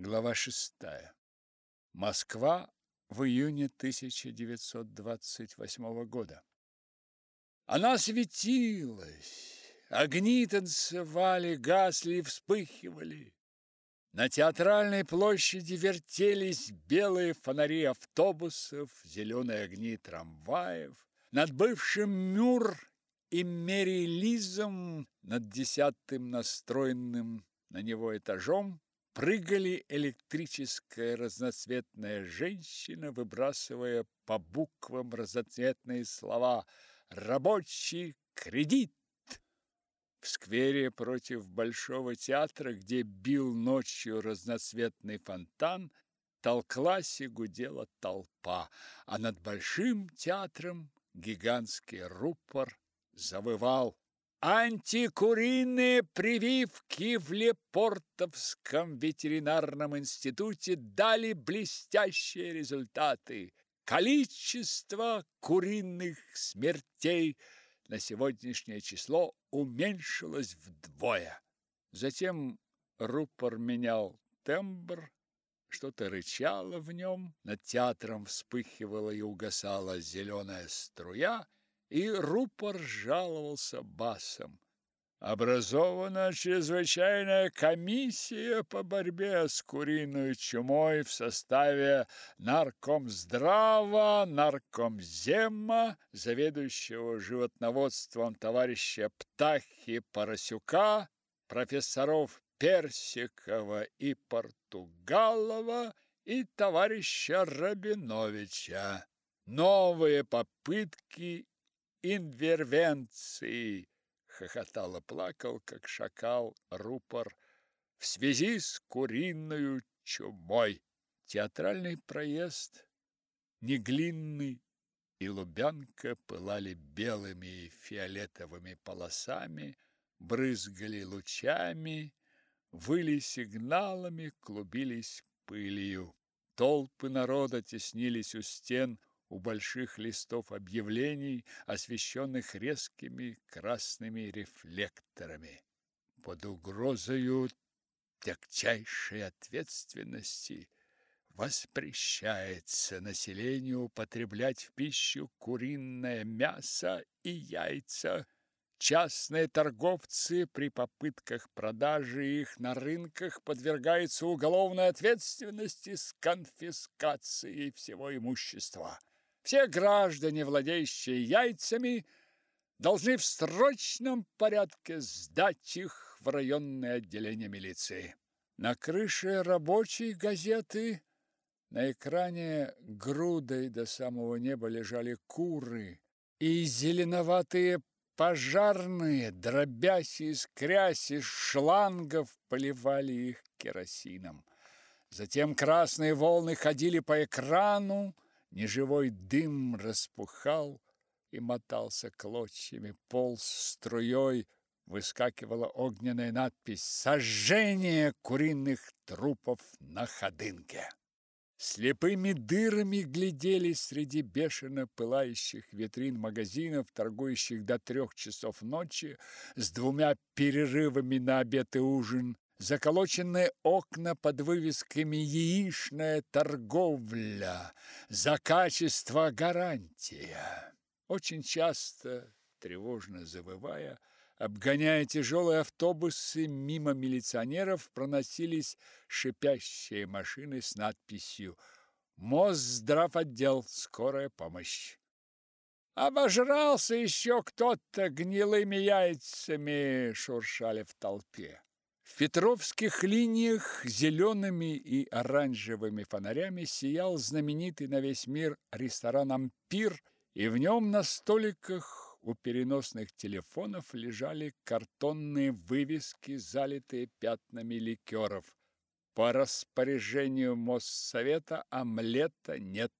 Глава шестая. Москва в июне 1928 года. Она светилась, огни танцевали, гасли и вспыхивали. На театральной площади вертелись белые фонари автобусов, зеленые огни трамваев. Над бывшим Мюр и Мери Лизом, над десятым настроенным на него этажом, прыгали электрическая разноцветная женщина, выбрасывая по буквам разноцветные слова «Рабочий кредит». В сквере против Большого театра, где бил ночью разноцветный фонтан, толклась и гудела толпа, а над Большим театром гигантский рупор завывал Антикуриные прививки в Лепортовском ветеринарном институте дали блестящие результаты. Количество куриных смертей на сегодняшнее число уменьшилось вдвое. Затем рупор менял тембр, что-то рычало в нем, над театром вспыхивала и угасала зеленая струя – и рупор жаловался басом. Образована чрезвычайная комиссия по борьбе с куриной чумой в составе наркомздрава, наркомзема, заведующего животноводством товарища Птахи Поросюка, профессоров Персикова и Португалова и товарища Рабиновича. Новые попытки инвервенции, хохотал и плакал, как шакал, рупор, в связи с куриной чумой. Театральный проезд, Неглинный и Лубянка пылали белыми и фиолетовыми полосами, брызгали лучами, выли сигналами, клубились пылью. Толпы народа теснились у стен, у больших листов объявлений, освещенных резкими красными рефлекторами. Под угрозою тягчайшей ответственности воспрещается населению употреблять в пищу куриное мясо и яйца. Частные торговцы при попытках продажи их на рынках подвергаются уголовной ответственности с конфискацией всего имущества. Все граждане, владеющие яйцами, должны в срочном порядке сдать их в районное отделение милиции. На крыше рабочей газеты на экране грудой до самого неба лежали куры, и зеленоватые пожарные, дробясь и искрясь из шлангов, поливали их керосином. Затем красные волны ходили по экрану, Неживой дым распухал и мотался клочьями, полз струей, выскакивала огненная надпись «Сожжение куриных трупов на Ходынке». Слепыми дырами глядели среди бешено пылающих витрин магазинов, торгующих до трех часов ночи, с двумя перерывами на обед и ужин, заколоченные окна под вывесками «Яичная торговля», «За качество гарантия». Очень часто, тревожно завывая, обгоняя тяжелые автобусы, мимо милиционеров проносились шипящие машины с надписью «Мосздравотдел. Скорая помощь». «Обожрался еще кто-то гнилыми яйцами!» – шуршали в толпе. В петровских линиях зелеными и оранжевыми фонарями сиял знаменитый на весь мир ресторан «Ампир», и в нем на столиках у переносных телефонов лежали картонные вывески, залитые пятнами ликеров. По распоряжению Моссовета омлета нет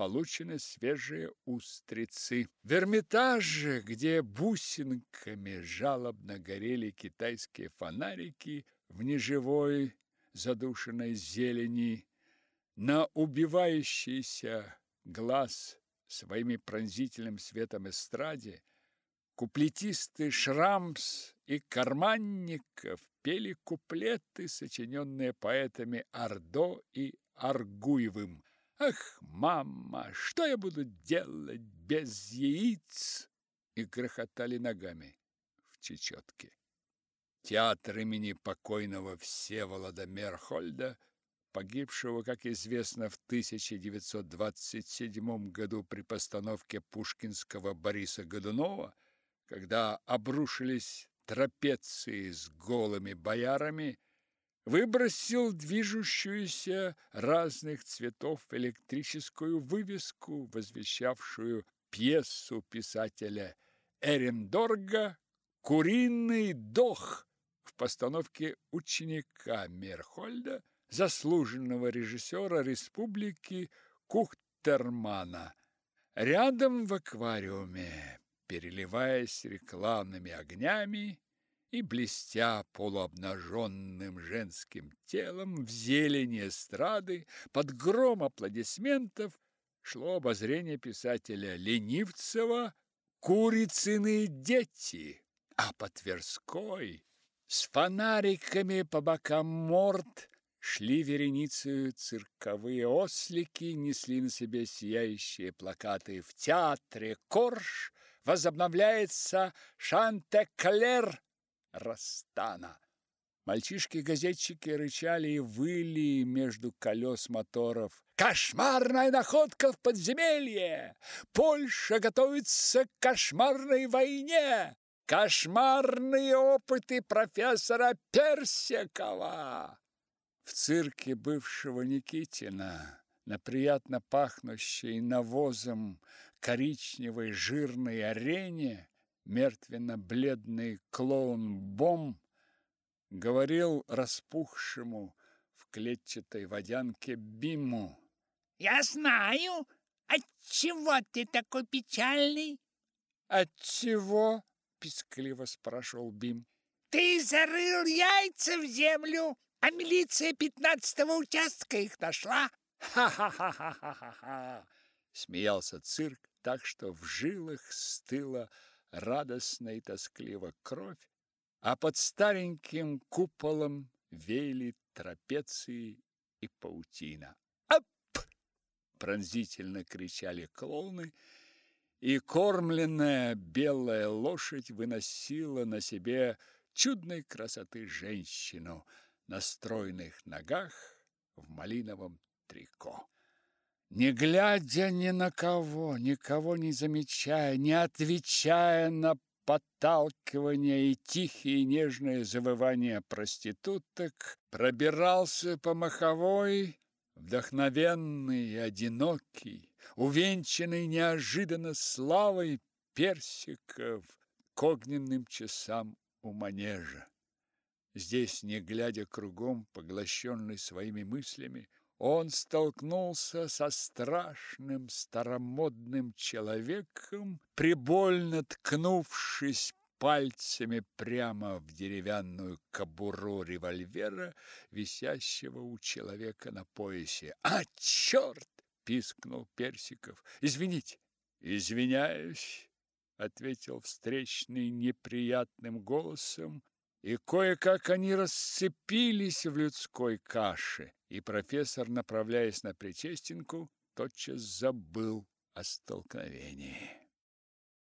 получены свежие устрицы. В Эрмитаже, где бусинками жалобно горели китайские фонарики в неживой задушенной зелени, на убивающийся глаз своими пронзительным светом эстраде Куплетисты Шрамс и Карманников пели куплеты, сочиненные поэтами Ордо и Аргуевым. Ах, мама, что я буду делать без яиц? И грохотали ногами в чечетке. Театр имени покойного Всеволода Мерхольда, погибшего, как известно, в 1927 году при постановке пушкинского Бориса Годунова, когда обрушились трапеции с голыми боярами, выбросил движущуюся разных цветов электрическую вывеску, возвещавшую пьесу писателя Эрендорга «Куриный дох» в постановке ученика Мерхольда, заслуженного режиссера республики Кухтермана. Рядом в аквариуме переливаясь рекламными огнями и блестя полуобнаженным женским телом в зелени эстрады, под гром аплодисментов шло обозрение писателя Ленивцева «Курицыные дети», а по Тверской с фонариками по бокам морд шли вереницей цирковые ослики, несли на себе сияющие плакаты «В театре Корж», возобновляется Шантеклер Растана. Мальчишки-газетчики рычали и выли между колес моторов. Кошмарная находка в подземелье! Польша готовится к кошмарной войне! Кошмарные опыты профессора Персикова! В цирке бывшего Никитина на приятно пахнущей навозом коричневой жирной арене мертвенно-бледный клоун Бом говорил распухшему в клетчатой водянке Биму. «Я знаю, отчего ты такой печальный?» «Отчего?» – пискливо спрашивал Бим. «Ты зарыл яйца в землю, а милиция пятнадцатого участка их нашла!» «Ха-ха-ха-ха-ха-ха!» – смеялся цирк, так что в жилах стыла радостно и тоскливо кровь, а под стареньким куполом веяли трапеции и паутина. «Ап!» – пронзительно кричали клоуны, и кормленная белая лошадь выносила на себе чудной красоты женщину на стройных ногах в малиновом трико. Не глядя ни на кого, никого не замечая, не отвечая на подталкивание и тихие нежные завывания проституток, пробирался по маховой, вдохновенный и одинокий, увенчанный неожиданно славой персиков к огненным часам у манежа. Здесь, не глядя кругом, поглощенный своими мыслями, он столкнулся со страшным старомодным человеком, прибольно ткнувшись пальцами прямо в деревянную кобуру револьвера, висящего у человека на поясе. «А, черт!» — пискнул Персиков. «Извините!» «Извиняюсь!» — ответил встречный неприятным голосом, и кое-как они расцепились в людской каше и профессор, направляясь на Причестинку, тотчас забыл о столкновении.